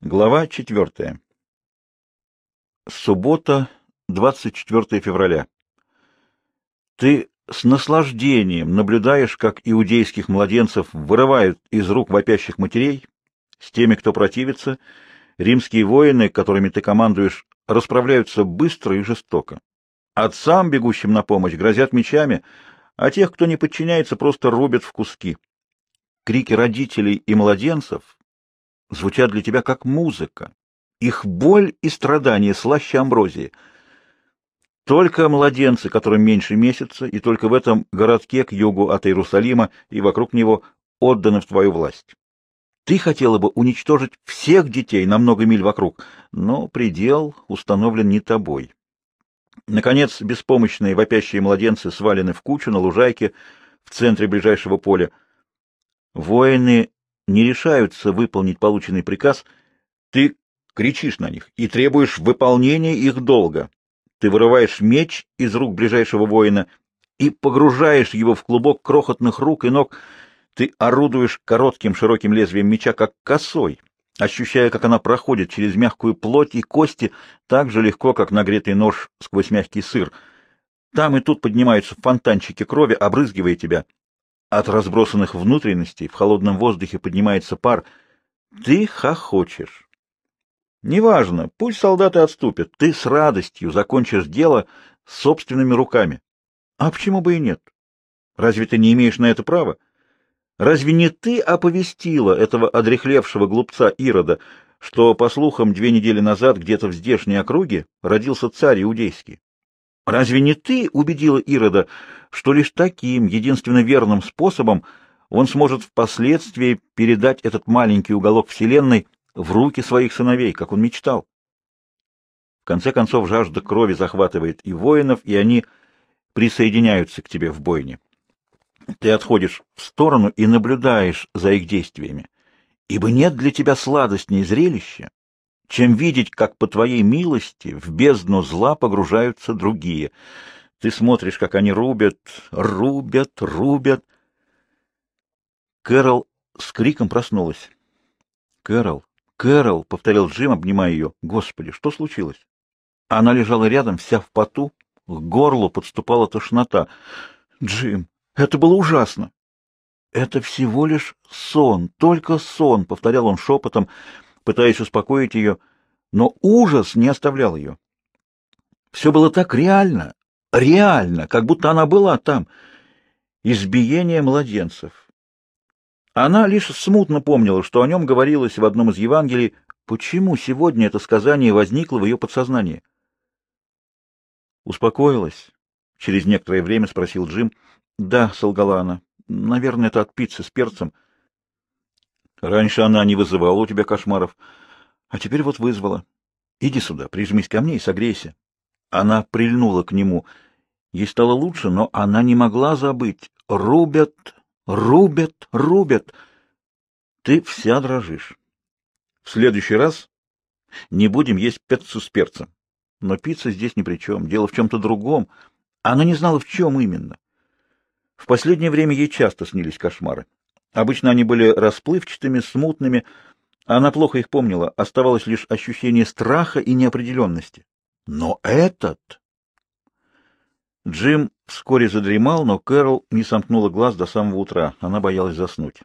Глава 4. Суббота, 24 февраля. Ты с наслаждением наблюдаешь, как иудейских младенцев вырывают из рук вопящих матерей, с теми, кто противится, римские воины, которыми ты командуешь, расправляются быстро и жестоко. Отцам, бегущим на помощь, грозят мечами, а тех, кто не подчиняется, просто рубят в куски. Крики родителей и младенцев — звучат для тебя как музыка. Их боль и страдания слаще амброзии. Только младенцы, которым меньше месяца, и только в этом городке к югу от Иерусалима и вокруг него отданы в твою власть. Ты хотела бы уничтожить всех детей на много миль вокруг, но предел установлен не тобой. Наконец, беспомощные вопящие младенцы свалены в кучу на лужайке в центре ближайшего поля. Воины не решаются выполнить полученный приказ, ты кричишь на них и требуешь выполнения их долга. Ты вырываешь меч из рук ближайшего воина и погружаешь его в клубок крохотных рук и ног. Ты орудуешь коротким широким лезвием меча, как косой, ощущая, как она проходит через мягкую плоть и кости так же легко, как нагретый нож сквозь мягкий сыр. Там и тут поднимаются фонтанчики крови, обрызгивая тебя. От разбросанных внутренностей в холодном воздухе поднимается пар. Ты хохочешь. Неважно, пусть солдаты отступят, ты с радостью закончишь дело собственными руками. А почему бы и нет? Разве ты не имеешь на это права? Разве не ты оповестила этого одрехлевшего глупца Ирода, что, по слухам, две недели назад где-то в здешней округе родился царь иудейский? Разве не ты убедила Ирода, что лишь таким единственно верным способом он сможет впоследствии передать этот маленький уголок Вселенной в руки своих сыновей, как он мечтал? В конце концов, жажда крови захватывает и воинов, и они присоединяются к тебе в бойне. Ты отходишь в сторону и наблюдаешь за их действиями, ибо нет для тебя сладостнее зрелища, чем видеть, как по твоей милости в бездну зла погружаются другие. Ты смотришь, как они рубят, рубят, рубят. Кэрол с криком проснулась. Кэрол, Кэрол, — повторил Джим, обнимая ее. Господи, что случилось? Она лежала рядом, вся в поту, к горлу подступала тошнота. Джим, это было ужасно. Это всего лишь сон, только сон, — повторял он шепотом, — пытаясь успокоить ее, но ужас не оставлял ее. Все было так реально, реально, как будто она была там. Избиение младенцев. Она лишь смутно помнила, что о нем говорилось в одном из Евангелий, почему сегодня это сказание возникло в ее подсознании. «Успокоилась?» — через некоторое время спросил Джим. «Да», — солгала она, — «наверное, это от пиццы с перцем». Раньше она не вызывала у тебя кошмаров, а теперь вот вызвала. Иди сюда, прижмись ко мне и согрейся. Она прильнула к нему. Ей стало лучше, но она не могла забыть. Рубят, рубят, рубят. Ты вся дрожишь. В следующий раз не будем есть пиццу с перцем. Но пицца здесь ни при чем. Дело в чем-то другом. Она не знала, в чем именно. В последнее время ей часто снились кошмары. Обычно они были расплывчатыми, смутными. А она плохо их помнила. Оставалось лишь ощущение страха и неопределенности. Но этот... Джим вскоре задремал, но Кэрол не сомкнула глаз до самого утра. Она боялась заснуть.